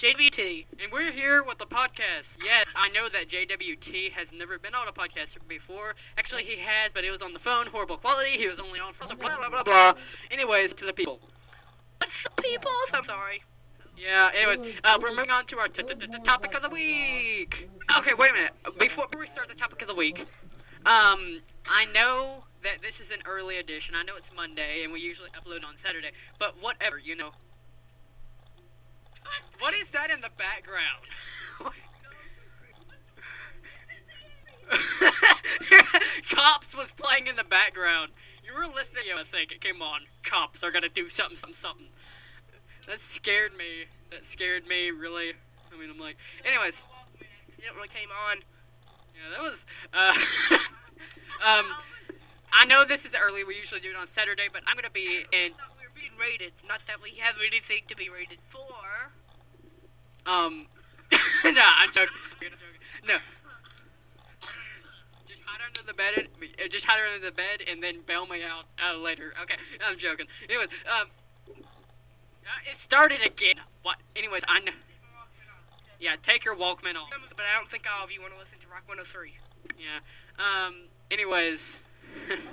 JVT. And we're here with the podcast. Yes, I know that JWT has never been on a podcast before. Actually, he has, but it was on the phone, horrible quality. He was only on for blah blah blah blah. Anyways, to the people. What's the people? I'm sorry. Yeah. Anyways, uh, we're moving on to our t- t- t- topic of the week. Okay, wait a minute. Before we start the topic of the week, um, I know that this is an early edition. I know it's Monday, and we usually upload on Saturday. But whatever, you know. What is that in the background? Cops was playing in the background. You were listening, I think. It came on. Cops are gonna do something, something, something. That scared me. That scared me, really. I mean, I'm like. Anyways. It didn't really came on. Yeah, that was. Uh, um, I know this is early. We usually do it on Saturday, but I'm gonna be in. Thought we were being rated. Not that we have anything to be rated for. Um. no, I'm joking. I'm joking. No. Just hide under the bed. And, uh, just hide under the bed and then bail me out uh, later. Okay, I'm joking. Anyways, um. uh, It started again. What? Anyways, I know. Yeah, take your Walkman off. But I don't think all of you want to listen to Rock 103. Yeah. Um. Anyways.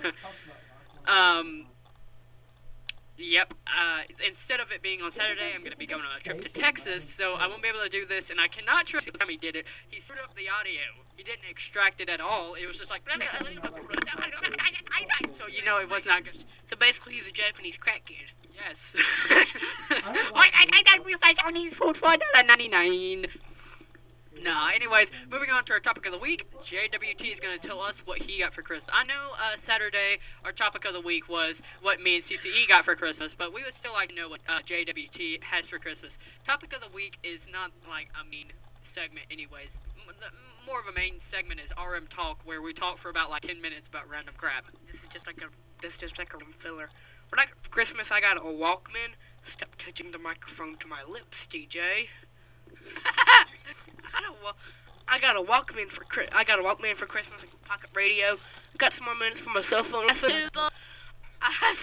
um. Yep. Uh, instead of it being on Saturday, I'm going to be going on a trip to Texas, so I won't be able to do this, and I cannot trust the time he did it. He screwed up the audio. He didn't extract it at all. It was just like. So you know it was not good. So basically, he's a Japanese crack kid. Yes. I, I, I, I realized I need food for $1.99. Nah, anyways, moving on to our topic of the week, JWT is going to tell us what he got for Christmas. I know uh, Saturday our topic of the week was what me and CCE got for Christmas, but we would still like to know what uh, JWT has for Christmas. Topic of the week is not like a mean segment, anyways. M- more of a main segment is RM Talk, where we talk for about like 10 minutes about random crap. This is just like a this is just like a filler. For like Christmas, I got a Walkman. Stop touching the microphone to my lips, DJ. I got a wa- I got a Walkman for Chri- I got a Walkman for Christmas, like a pocket radio. I got some more minutes for my cell phone. I've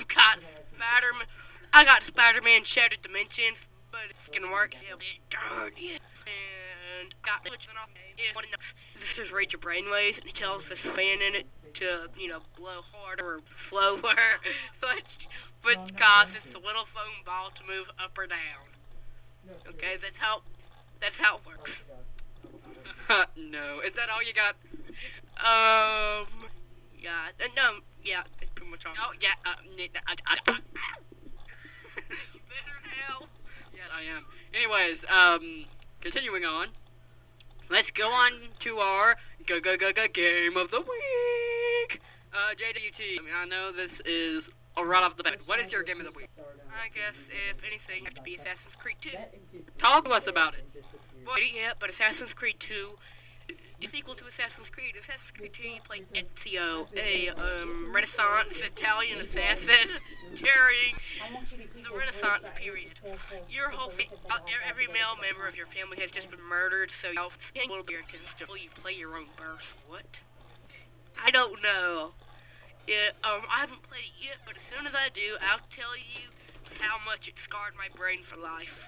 got Spider-Man. I got Spider-Man Shattered Dimensions, but it can work. Yeah, darn it. And got switching off. If one of the- This is Rage Your Brainwaves, and it tells this fan in it to, you know, blow harder or slower, which, which causes the little foam ball to move up or down. Okay, that's how, that's how it works. no. Is that all you got? Um, yeah, uh, no, yeah, that's pretty much all. Oh, yeah. Uh, I, I, I, You better hell. Yes, I am. Anyways, um, continuing on. Let's go on to our go go go go game of the week. Uh, JWT. I mean, I know this is a right off the bat. What is your game of the week? I guess if anything, it to be Assassin's Creed 2. Talk to us about it. Well, yeah, but Assassin's Creed 2 is equal to Assassin's Creed. Assassin's Creed 2, you play Ezio, a um, Renaissance Italian assassin during the Renaissance period. Your whole every male member of your family has just been murdered, so can't little beer until you play your own birth. What? I don't know. Yeah, um, I haven't played it yet, but as soon as I do, I'll tell you how much it scarred my brain for life.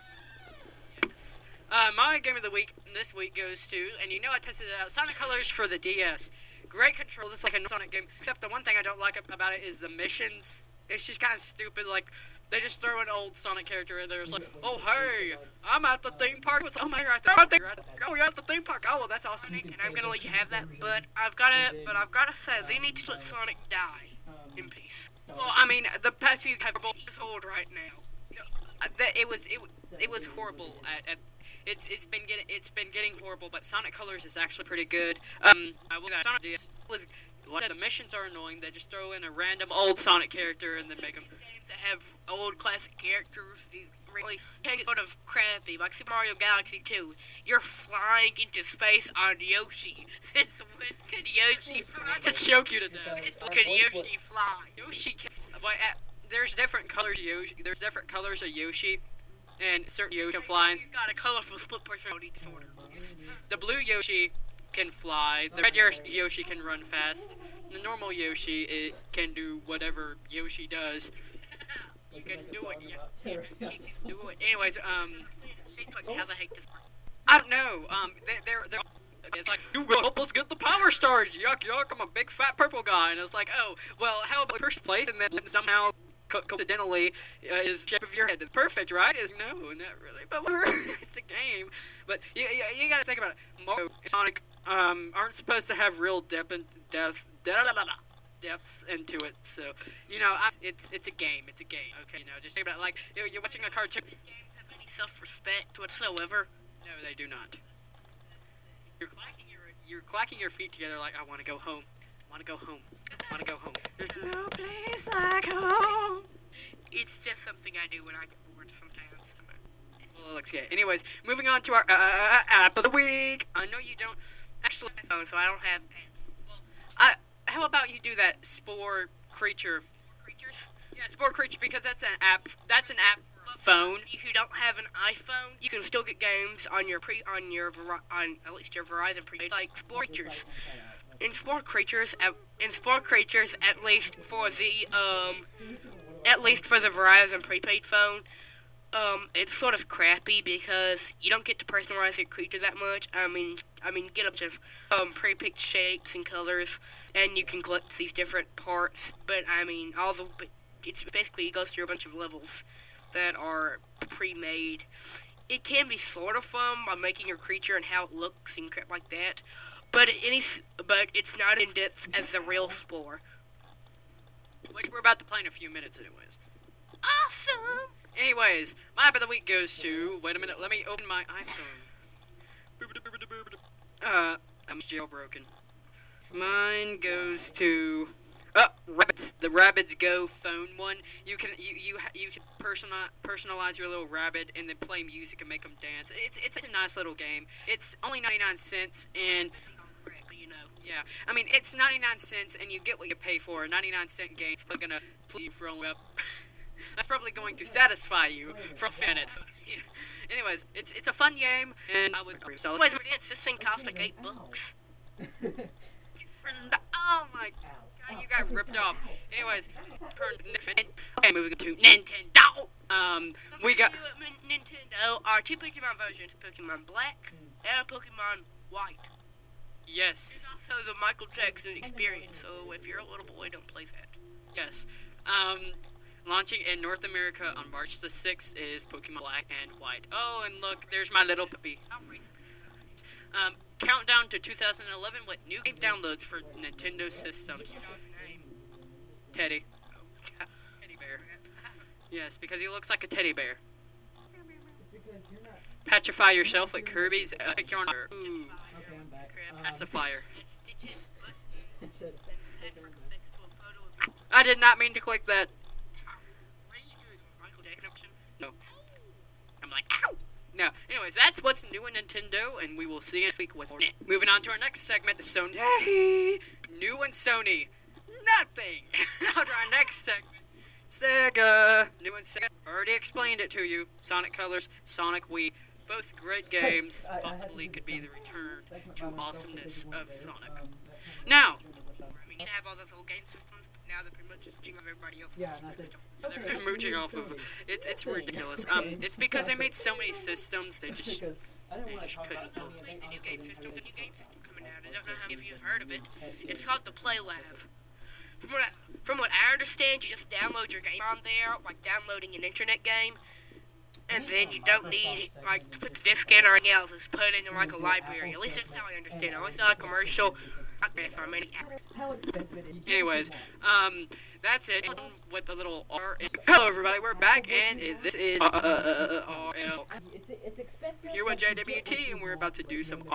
Yes. Uh, my game of the week this week goes to, and you know I tested it out, Sonic Colors for the DS. Great controls, it's like a Sonic game, except the one thing I don't like about it is the missions. It's just kind of stupid, like, they just throw an old Sonic character in there. It's like, oh, hey, I'm at the theme park somebody right there. Right. Oh, you're at the theme park. Oh, well, that's awesome. And I'm gonna let you have that, but I've gotta, but I've gotta say, they need to let Sonic die in peace. Well, I mean, the past few have He's old right now. Uh, that it was it, it was horrible. At, at, it's it's been getting it's been getting horrible, but Sonic Colors is actually pretty good. Um, I will Sonic was like the missions are annoying. They just throw in a random old Sonic character and then make them. Games that have old classic characters, these really take it sort of crappy, like Super Mario Galaxy 2. You're flying into space on Yoshi. Since when could Yoshi fly? to choke you to death. Can Yoshi fly? Yoshi can. But uh, there's different colors. Yoshi. There's different colors of Yoshi, and certain Yoshi flies. got a colorful split personality disorder. The blue Yoshi can fly. The red Yoshi can run fast. The normal Yoshi it can do whatever Yoshi does. You can do it. Yeah, you can do it. Anyways, um, I don't know. Um, they, they're they're. It's like you will help us get the power stars. Yuck yuck! I'm a big fat purple guy, and it's like, oh well, how about first place, and then somehow co- coincidentally uh, is shape of your head perfect, right? Is no, not really, but it's a game. But you, you, you gotta think about it. Mario, Sonic, um, aren't supposed to have real depth and depth. Depths into it. So you know, I, it's it's a game. It's a game. Okay, you know, just think about it like you know, you're watching a cartoon. games have any self-respect whatsoever. No, they do not. You're clacking your you're clacking your feet together like I want to go home. I want to go home. I want to go home. There's no place like home. It's just something I do when I get bored sometimes. Well, looks good. Anyways, moving on to our uh, uh, app of the week. I know you don't actually. Oh, so I don't have I. How about you do that spore creature? creatures. Yeah, spore creature because that's an app. That's an app phone. If you don't have an iPhone, you can still get games on your pre on your on at least your Verizon prepaid like Spore Creatures. In Spore Creatures, at, in Spore Creatures, at least for the um, at least for the Verizon prepaid phone, um, it's sort of crappy because you don't get to personalize your creature that much. I mean, I mean, get up to um pre-picked shapes and colors, and you can collect these different parts. But I mean, all the it's basically it goes through a bunch of levels that are pre-made. It can be sort of fun by making your creature and how it looks and crap like that, but any but it's not in depth as the real Spore. which we're about to play in a few minutes, anyways. Awesome. Anyways, my app of the week goes to. Wait a minute, let me open my iPhone. Uh, I'm jailbroken. Mine goes to. Oh, rabbits! The Rabbits Go phone one. You can you you you can personalize personalize your little rabbit and then play music and make them dance. It's it's a nice little game. It's only 99 cents and You know. yeah, I mean it's 99 cents and you get what you pay for. 99 cent game is probably gonna please for up. That's probably going to satisfy you from fan it. Yeah. Anyways, it's it's a fun game and I would sell Anyways, it. dance. This thing costs like eight bucks. Oh my god, you got ripped off. Anyways, okay, moving to Nintendo. Um, we got Something new at Min- Nintendo are two Pokemon versions: Pokemon Black and Pokemon White. yes, It's Also, the Michael Jackson experience. So if you're a little boy, don't play that. yes. Um, launching in North America on March the 6th is Pokemon Black and White. Oh, and look, there's my little puppy. Um, countdown to 2011 with new game downloads for Nintendo systems. Teddy. Teddy bear. Yes, because he looks like a teddy bear. Petrify yourself with Kirby's uh, picture on Ooh, Okay, I'm back. Um, pacifier. Stitches, but it said, head for next to a photo of I did not mean to click that. Jackson? I'm like, ow! No, anyways, that's what's new in Nintendo, and we will see you next week with it. Moving on to our next segment, Sony. New in Sony. Nothing! on to our next segment. Sega. New in Sega. Already explained it to you. Sonic Colors, Sonic Wii. Both great games. I- I Possibly could be the return to awesomeness because you weren't of. Sonic. Um, Now, I mean, you have all those little game systems, but now they're pretty much just everybody else. Yeah, and I said, they're, okay, they're that's mooching new off of. It's it's ridiculous. Um, it's because they made so many systems. They just Because I didn't they just couldn't. Sony, and the new game didn't system, have the new game system coming out. I don't know how many if you've heard of it. It's called the Play Lab. From what I, from what I understand, you just download your game on there, like downloading an internet game, and then you don't need like to put the disc in or anything else. It's put it in like a library. At least that's how I understand. it. I always saw a commercial. Not there from any. How expensive it is. Anyways, um, that's it. With the little R. Hello, everybody. We're back, and this is uh, uh, uh, RL. It's, it's expensive. Here with but you get what JWT, and we're about to for do some RM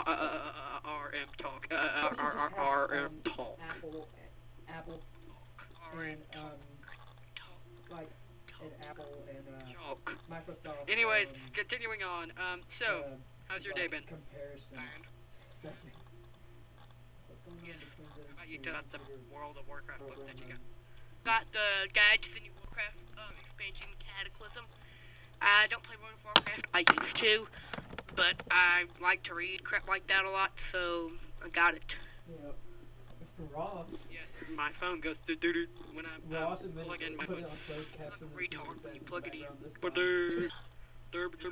talk. Plus you R- just R- have, RM um, talk. Apple, Apple, and um, like and Apple and uh, Talk. Microsoft. Anyways, um, continuing on. Um, so, how's your day been? Comparison. Fine. segment. What's going on Yes. between those How about you got the World of Warcraft book that you got? Got the guide to the new Warcraft um, expansion Cataclysm. I don't play World of Warcraft. I used to, but I like to read crap like that a lot, so I got it. Know, Ross. Yes. my phone goes doo doo doo when I um, plug in my phone. it on closed caption and see retard when you plug it in. background this But time. there, there, there.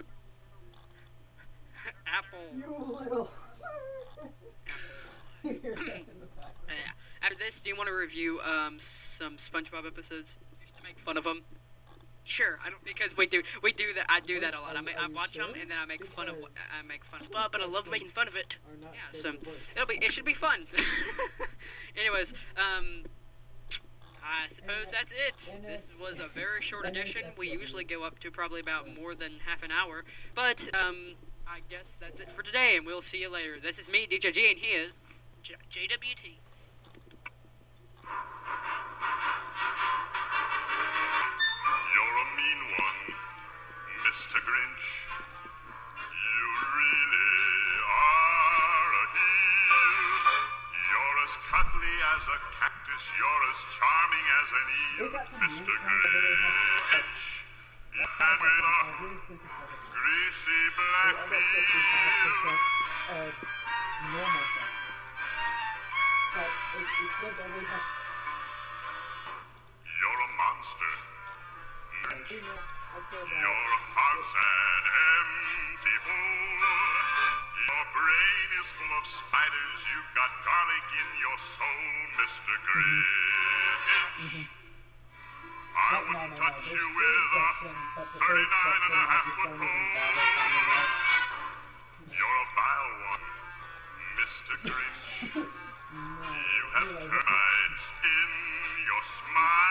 Apple. You little. hear that in the background. Yeah. After this, do you want to review um some SpongeBob episodes just to make fun of them? Sure, I don't. Because we do we do that. I do that a lot. I, Are ma- you- I are you watch them and then I make fun of what I make fun of. But, but I love making fun of it. Yeah, safe so it'll be it should be fun. Anyways, um, I suppose that's it. This was a very short edition. We usually go up to probably about more than half an hour, but um, I guess that's it for today, and we'll see you later. This is me, DJ G, and he is. J- JWT. Mr. Grinch. You really are a heel. You're as cuddly as a cactus. You're as charming as an eel, They got some Mr. new kinds of little Grinch. Your heart's an empty hole. Your brain is full of spiders. You've got garlic in your soul, Mr. Grinch. I No, wouldn't no, no. touch you with a section, 39 and a half foot pole. bother finding out. You're a vile one, Mr. Grinch. You have termites in your smile.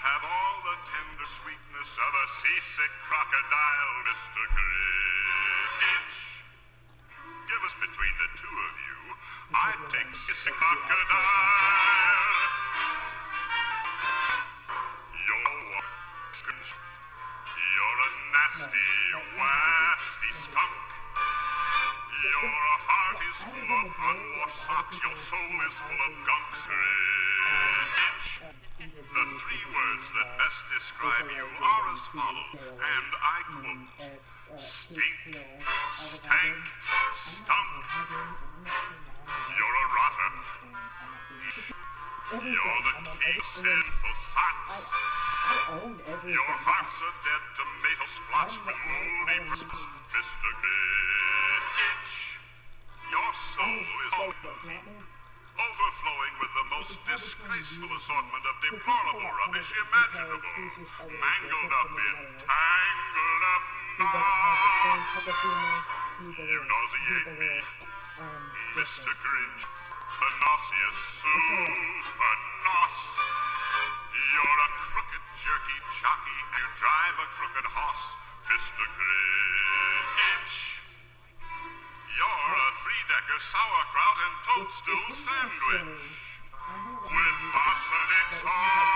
Have all the tender sweetness of a seasick crocodile, Mr. Grinch. Give us between the two of you. I'd take seasick crocodile. You're a. You're a nasty, wasty skunk. Your heart is full of unwashed socks. Your soul is full of gunk. Grinch. The words that best describe you are as follow, and I quote: Stink, stank, stunk. You're a rotter. You're the king sinful socks. I own every Your heart's a dead tomato splotch with moldy crisps, Mr. Grinch. Your soul is overflowing with the most disgraceful assortment of deplorable rubbish imaginable, mangled up in tangled up knots. You nauseate me, Mr. Grinch. The nauseous super. You're a crooked jerky jockey. You drive a crooked horse, Mr. Grinch. Three-decker sauerkraut and toadstool sandwich with arsenic sauce.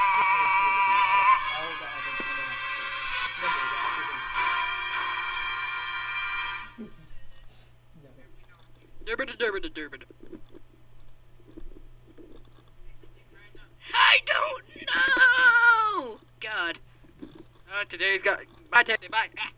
I don't know! God. Uh, today's got. Bye, Teddy. Bye. Ah.